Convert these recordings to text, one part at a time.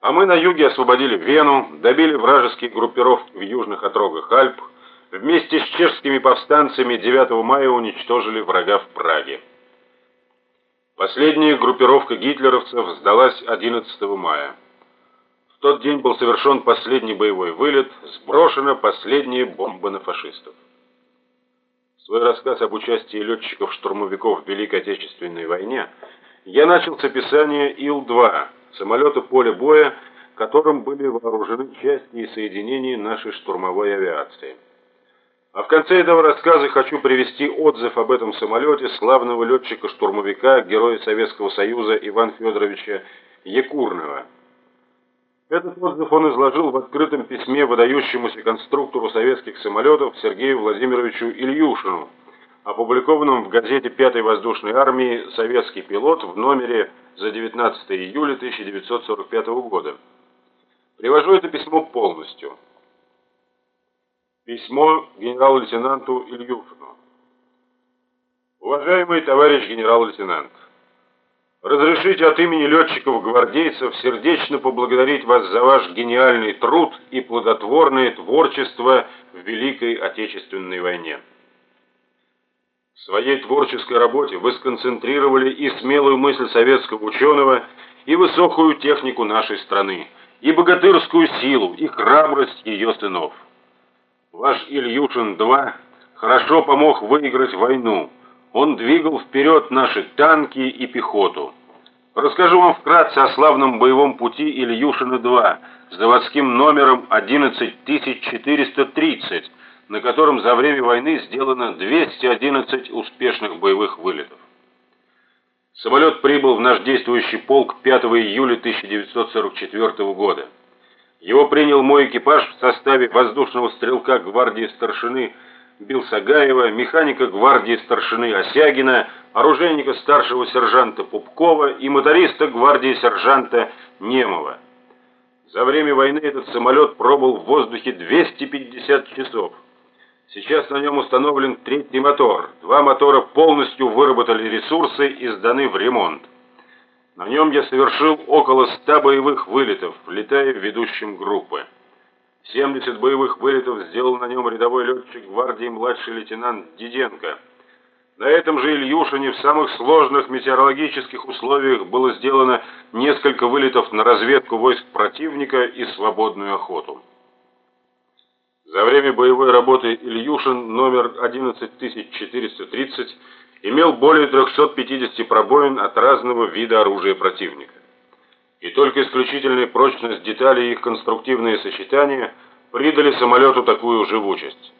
А мы на юге освободили Вену, добили вражеские группировки в южных отрогах Альп, вместе с чешскими повстанцами 9 мая уничтожили врага в Праге. Последняя группировка гитлеровцев сдалась 11 мая. В тот день был совершен последний боевой вылет, сброшена последняя бомба на фашистов. Свой рассказ об участии летчиков-штурмовиков в Великой Отечественной войне я начал с описания Ил-2, самолета поля боя, которым были вооружены части и соединения нашей штурмовой авиации. А в конце этого рассказа хочу привести отзыв об этом самолете славного летчика-штурмовика, героя Советского Союза Ивана Федоровича Якурного. Этот отзыв он изложил в открытом письме выдающемуся конструктору советских самолетов Сергею Владимировичу Ильюшину, опубликованном в газете 5-й воздушной армии «Советский пилот» в номере за 19 июля 1945 года. Привожу это письмо полностью. Письмо генерал-лейтенанту Ильюшину. Уважаемый товарищ генерал-лейтенант, разрешите от имени летчиков-гвардейцев сердечно поблагодарить вас за ваш гениальный труд и плодотворное творчество в Великой Отечественной войне. В своей творческой работе вы сконцентрировали и смелую мысль советского ученого, и высокую технику нашей страны, и богатырскую силу, и храбрость ее сынов. Ваш Ильюшин-2 хорошо помог выиграть войну. Он двигал вперед наши танки и пехоту. Расскажу вам вкратце о славном боевом пути Ильюшина-2 с заводским номером 11430, на котором за время войны сделано 211 успешных боевых вылетов. Самолет прибыл в наш действующий полк 5 июля 1944 года. Его принял мой экипаж в составе воздушного стрелка гвардии старшины Билсагаева, механика гвардии старшины Осягина, оружейника старшего сержанта Пупкова и моториста гвардии сержанта Немова. За время войны этот самолет пробыл в воздухе 250 часов. Сейчас на нем установлен третий мотор. Два мотора полностью выработали ресурсы и сданы в ремонт. На нем я совершил около 100 боевых вылетов, летая ведущим группы. 70 боевых вылетов сделал на нем рядовой летчик гвардии младший лейтенант Диденко. На этом же Ильюшине в самых сложных метеорологических условиях было сделано несколько вылетов на разведку войск противника и свободную охоту. За время боевой работы Ильюшин номер 11430 имел более 350 пробоин от разного вида оружия противника. И только исключительная прочность деталей и их конструктивные сочетания придали самолету такую живучесть.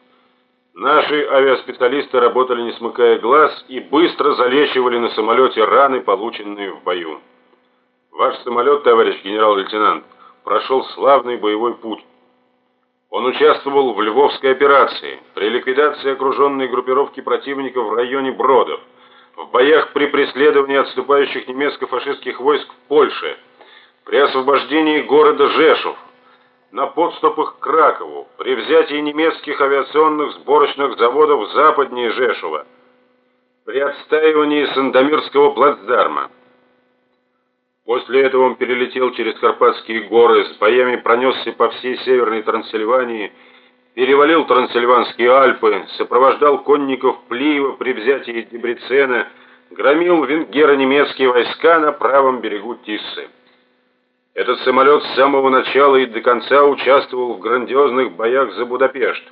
Наши авиаспециалисты работали не смыкая глаз и быстро залечивали на самолете раны, полученные в бою. Ваш самолет, товарищ генерал-лейтенант, прошел славный боевой путь. Он участвовал в Львовской операции, при ликвидации окруженной группировки противника в районе Бродов, в боях при преследовании отступающих немецко-фашистских войск в Польше, при освобождении города Жешув, на подступах к Кракову, при взятии немецких авиационных сборочных заводов западнее Жешува, при отстаивании Сандомирского плацдарма. После этого он перелетел через Карпатские горы, с боями пронесся по всей северной Трансильвании, перевалил Трансильванские Альпы, сопровождал конников Плиева при взятии Дебрецена, громил венгеро-немецкие войска на правом берегу Тиссы. Этот самолет с самого начала и до конца участвовал в грандиозных боях за Будапешт,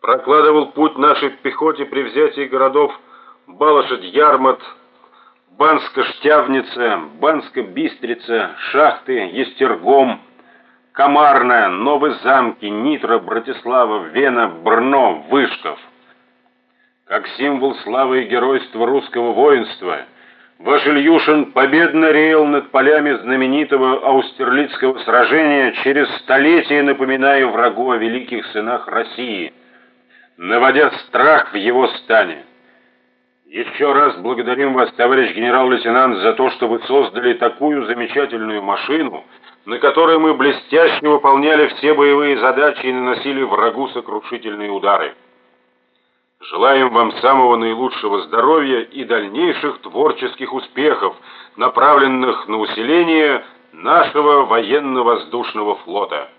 прокладывал путь нашей пехоте при взятии городов Балашет-Ярмат, Банска-Штявница, Банска-Бистрица, Шахты, Естергом, Комарная, Новые Замки, Нитро, Братислава, Вена, Брно, Вышков. Как символ славы и геройства русского воинства, ваш Ильюшин победно реял над полями знаменитого Аустерлицкого сражения, через столетия напоминая врагу о великих сынах России, наводя страх в его стане. Еще раз благодарим вас, товарищ генерал-лейтенант, за то, что вы создали такую замечательную машину, на которой мы блестяще выполняли все боевые задачи и наносили врагу сокрушительные удары. Желаем вам самого наилучшего здоровья и дальнейших творческих успехов, направленных на усиление нашего военно-воздушного флота.